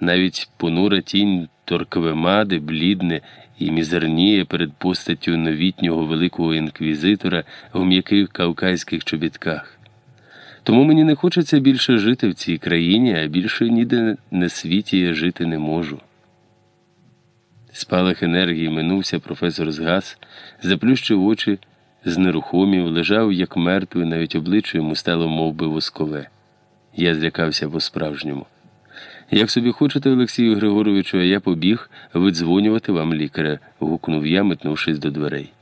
Навіть понура тінь торквемади блідне і мізерніє перед постаттю новітнього великого інквізитора в м'яких кавказьких чобітках. Тому мені не хочеться більше жити в цій країні, а більше ніде на світі я жити не можу. Спалах енергії минувся, професор згас, заплющив очі, знерухомів, лежав, як мертвий, навіть обличчя йому стало мов би, воскове. Я злякався по-справжньому. Як собі хочете, Олексію Григоровичу, а я побіг видзвонювати вам лікаря, гукнув я, метнувшись до дверей.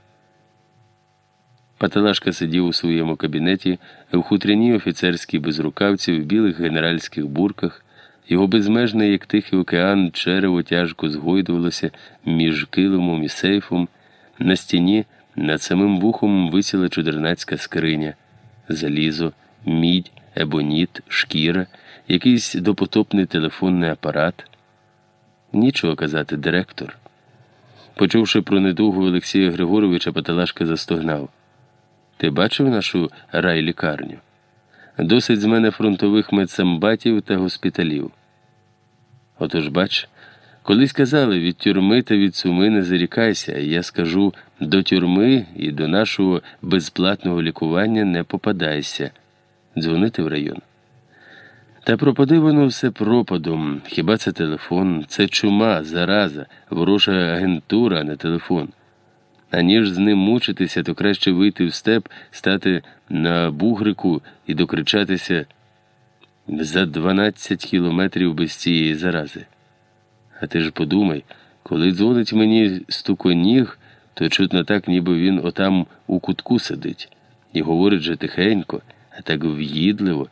Паталашка сидів у своєму кабінеті в хутряній офіцерській безрукавці, в білих генеральських бурках. Його безмежне, як тихий океан, черево тяжко згойдувалося між килимом і сейфом. На стіні над самим вухом висіла чудернацька скриня, залізо, мідь, ебоніт, шкіра, якийсь допотопний телефонний апарат. Нічого казати, директор. Почувши про недугу Олексія Григоровича, Паталашка застогнав. Ти бачив нашу райлікарню? Досить з мене фронтових медсамбатів та госпіталів. Отож, бач, колись казали від тюрми та від суми не зарікайся, я скажу до тюрми і до нашого безплатного лікування не попадайся. Дзвонити в район. Та пропади воно все пропадом. Хіба це телефон? Це чума, зараза, ворожа агентура, а не телефон. Аніж з ним мучитися, то краще вийти в степ, стати на бугрику і докричатися за 12 кілометрів без цієї зарази. А ти ж подумай, коли дзвонить мені стуконіг, то чутно так, ніби він отам у кутку сидить, і говорить же тихенько, так в'їдливо,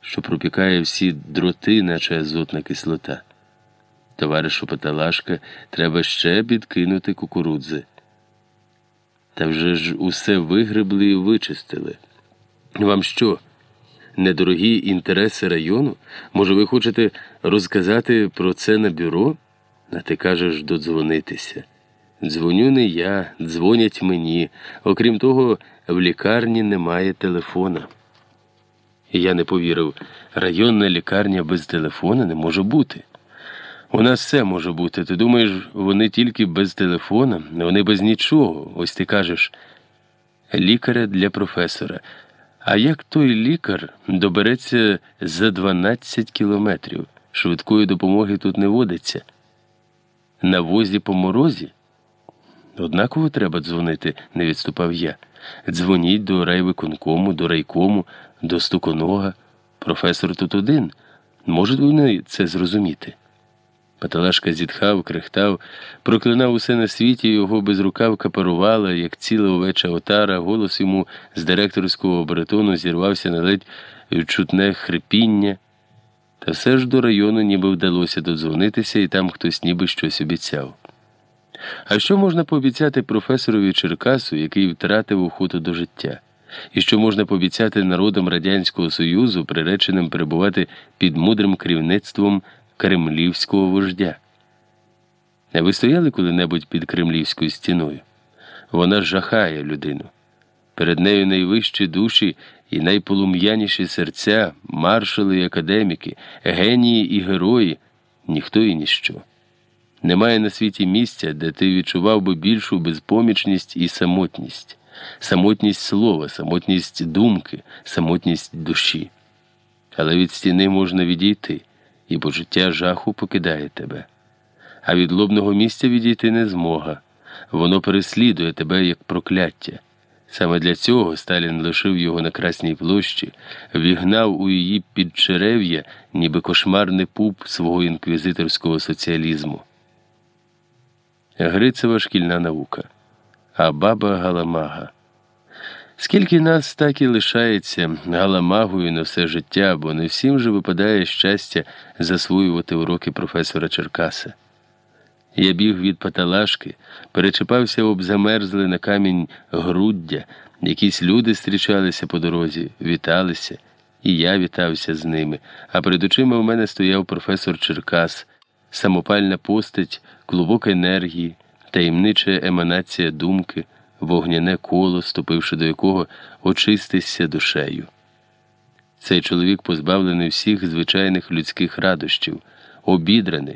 що пропікає всі дроти, наче азотна кислота. Товаришу Паталашка, треба ще підкинути кукурудзи. Та вже ж усе вигребли і вичистили. Вам що? Недорогі інтереси району? Може, ви хочете розказати про це на бюро? А ти кажеш додзвонитися. Дзвоню не я, дзвонять мені. Окрім того, в лікарні немає телефона. І я не повірив, районна лікарня без телефона не може бути. У нас все може бути. Ти думаєш, вони тільки без телефона, вони без нічого. Ось ти кажеш лікаря для професора. А як той лікар добереться за 12 кілометрів? Швидкої допомоги тут не водиться. На возі по морозі? Однаково треба дзвонити, не відступав я. Дзвоніть до райвиконкому, до райкому, до стуконога. Професор тут один. Можуть вони це зрозуміти? Паталашка зітхав, крехтав, проклинав усе на світі, його безрукавка парувала, як ціла овеча отара, голос йому з директорського баритону зірвався на ледь чутне хрипіння. Та все ж до району ніби вдалося додзвонитися, і там хтось ніби щось обіцяв. А що можна пообіцяти професорові Черкасу, який втратив охоту до життя? І що можна пообіцяти народам Радянського Союзу, приреченим перебувати під мудрим керівництвом кремлівського вождя? А ви стояли коли-небудь під кремлівською стіною? Вона жахає людину. Перед нею найвищі душі і найполум'яніші серця, маршали і академіки, генії і герої, ніхто і ніщо. Немає на світі місця, де ти відчував би більшу безпомічність і самотність, самотність слова, самотність думки, самотність душі. Але від стіни можна відійти, і почуття жаху покидає тебе. А від лобного місця відійти не змога. Воно переслідує тебе як прокляття. Саме для цього Сталін лишив його на Красній площі, вігнав у її підчерев'я, ніби кошмарний пуп свого інквізиторського соціалізму. Грицева шкільна наука, а баба Галамага. Скільки нас так і лишається галамагою на все життя, бо не всім же випадає щастя засвоювати уроки професора Черкаса. Я біг від паталашки, перечіпався об замерзле на камінь груддя, якісь люди зустрічалися по дорозі, віталися, і я вітався з ними, а перед очима в мене стояв професор Черкас, самопальна постать, клубок енергії, таємнича еманація думки, вогняне коло, ступивши до якого очистишся душею. Цей чоловік позбавлений всіх звичайних людських радощів обідраний.